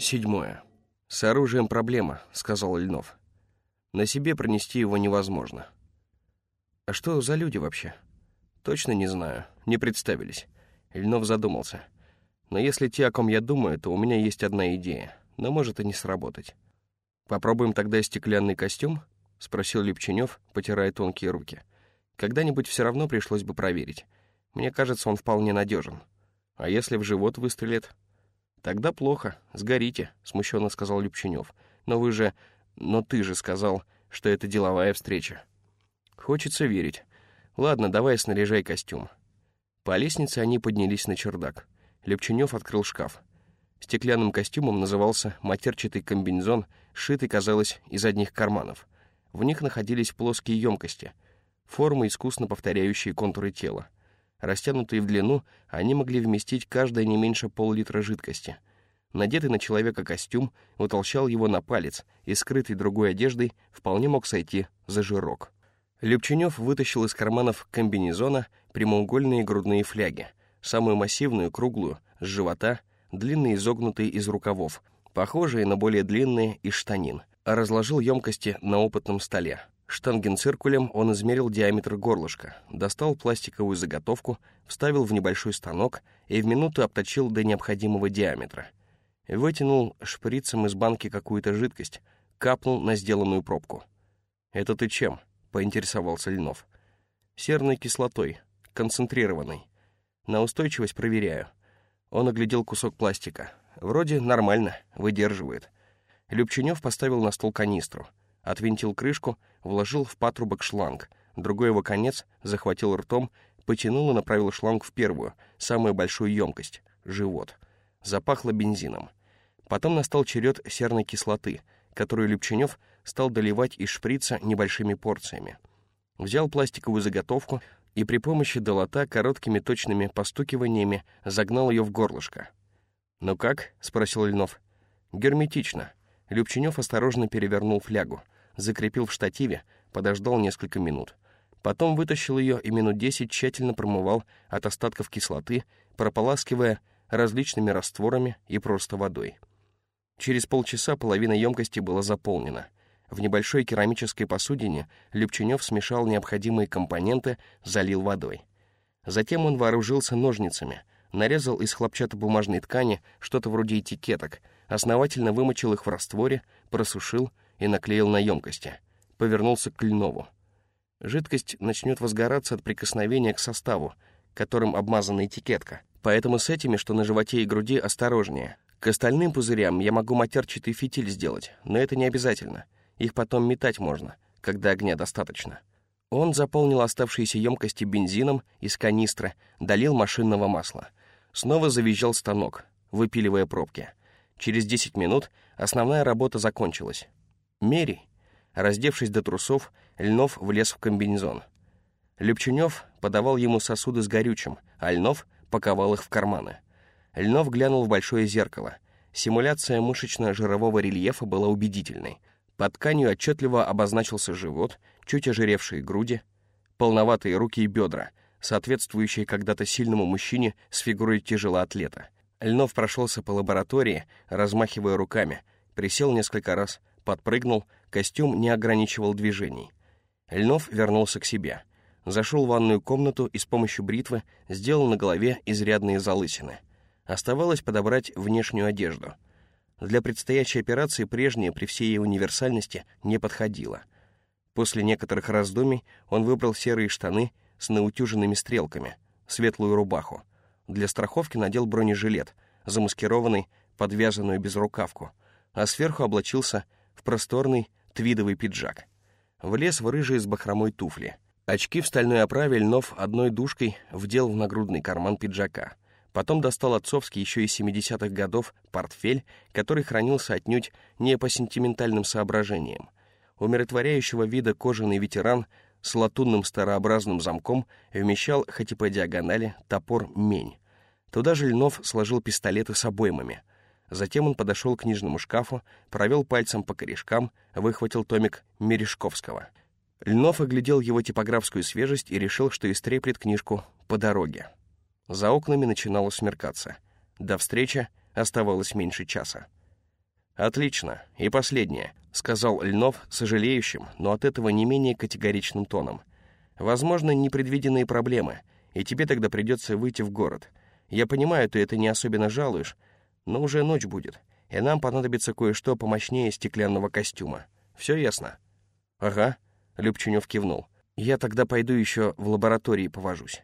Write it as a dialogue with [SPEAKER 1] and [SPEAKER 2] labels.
[SPEAKER 1] Седьмое. «С оружием проблема», — сказал Льнов. «На себе пронести его невозможно». «А что за люди вообще?» «Точно не знаю. Не представились». Льнов задумался. «Но если те, о ком я думаю, то у меня есть одна идея. Но может и не сработать». «Попробуем тогда стеклянный костюм?» — спросил Лепченев, потирая тонкие руки. «Когда-нибудь все равно пришлось бы проверить. Мне кажется, он вполне надежен. А если в живот выстрелит?» «Тогда плохо. Сгорите», — смущенно сказал Любченев. «Но вы же... Но ты же сказал, что это деловая встреча». «Хочется верить. Ладно, давай снаряжай костюм». По лестнице они поднялись на чердак. Любченев открыл шкаф. Стеклянным костюмом назывался матерчатый комбинезон, сшитый, казалось, из одних карманов. В них находились плоские емкости, формы, искусно повторяющие контуры тела. Растянутые в длину, они могли вместить каждое не меньше пол-литра жидкости. Надетый на человека костюм утолщал его на палец, и скрытый другой одеждой вполне мог сойти за жирок. Любченев вытащил из карманов комбинезона прямоугольные грудные фляги, самую массивную, круглую, с живота, длинные изогнутые из рукавов, похожие на более длинные из штанин, разложил емкости на опытном столе. Штангенциркулем он измерил диаметр горлышка, достал пластиковую заготовку, вставил в небольшой станок и в минуту обточил до необходимого диаметра. Вытянул шприцем из банки какую-то жидкость, капнул на сделанную пробку. «Это ты чем?» — поинтересовался Льнов. «Серной кислотой, концентрированной. На устойчивость проверяю». Он оглядел кусок пластика. «Вроде нормально, выдерживает». Любченев поставил на стол канистру — отвинтил крышку, вложил в патрубок шланг, другой его конец захватил ртом, потянул и направил шланг в первую, самую большую емкость — живот. Запахло бензином. Потом настал черед серной кислоты, которую Любченев стал доливать из шприца небольшими порциями. Взял пластиковую заготовку и при помощи долота короткими точными постукиваниями загнал ее в горлышко. «Ну как?» — спросил Льнов. «Герметично». Любченев осторожно перевернул флягу закрепил в штативе, подождал несколько минут. Потом вытащил ее и минут десять тщательно промывал от остатков кислоты, прополаскивая различными растворами и просто водой. Через полчаса половина емкости была заполнена. В небольшой керамической посудине Любченев смешал необходимые компоненты, залил водой. Затем он вооружился ножницами, нарезал из хлопчатобумажной ткани что-то вроде этикеток, основательно вымочил их в растворе, просушил и наклеил на емкости. Повернулся к Льнову. Жидкость начнет возгораться от прикосновения к составу, которым обмазана этикетка. Поэтому с этими, что на животе и груди, осторожнее. К остальным пузырям я могу матерчатый фитиль сделать, но это не обязательно. Их потом метать можно, когда огня достаточно. Он заполнил оставшиеся емкости бензином из канистры, долил машинного масла. Снова завизжал станок, выпиливая пробки. Через 10 минут основная работа закончилась. «Мерей!» Раздевшись до трусов, Льнов влез в комбинезон. Любченев подавал ему сосуды с горючим, а Льнов паковал их в карманы. Льнов глянул в большое зеркало. Симуляция мышечно-жирового рельефа была убедительной. Под тканью отчетливо обозначился живот, чуть ожиревшие груди, полноватые руки и бедра, соответствующие когда-то сильному мужчине с фигурой тяжелоатлета. Льнов прошелся по лаборатории, размахивая руками, присел несколько раз, подпрыгнул, костюм не ограничивал движений. Льнов вернулся к себе. Зашел в ванную комнату и с помощью бритвы сделал на голове изрядные залысины. Оставалось подобрать внешнюю одежду. Для предстоящей операции прежняя, при всей ее универсальности, не подходила. После некоторых раздумий он выбрал серые штаны с наутюженными стрелками, светлую рубаху. Для страховки надел бронежилет, замаскированный, подвязанную безрукавку, а сверху облачился в просторный твидовый пиджак. Влез в рыжие с бахромой туфли. Очки в стальной оправе Льнов одной душкой вдел в нагрудный карман пиджака. Потом достал отцовский еще из 70-х годов портфель, который хранился отнюдь не по сентиментальным соображениям. Умиротворяющего вида кожаный ветеран с латунным старообразным замком вмещал, хоть и по диагонали, топор «Мень». Туда же Льнов сложил пистолеты с обоймами — Затем он подошел к книжному шкафу, провел пальцем по корешкам, выхватил томик Мережковского. Льнов оглядел его типографскую свежесть и решил, что истреплет книжку по дороге. За окнами начинало смеркаться. До встречи оставалось меньше часа. «Отлично. И последнее», — сказал Льнов сожалеющим, но от этого не менее категоричным тоном. «Возможно, непредвиденные проблемы, и тебе тогда придется выйти в город. Я понимаю, ты это не особенно жалуешь, но уже ночь будет, и нам понадобится кое-что помощнее стеклянного костюма. Все ясно?» «Ага», — Любченев кивнул. «Я тогда пойду еще в лаборатории повожусь».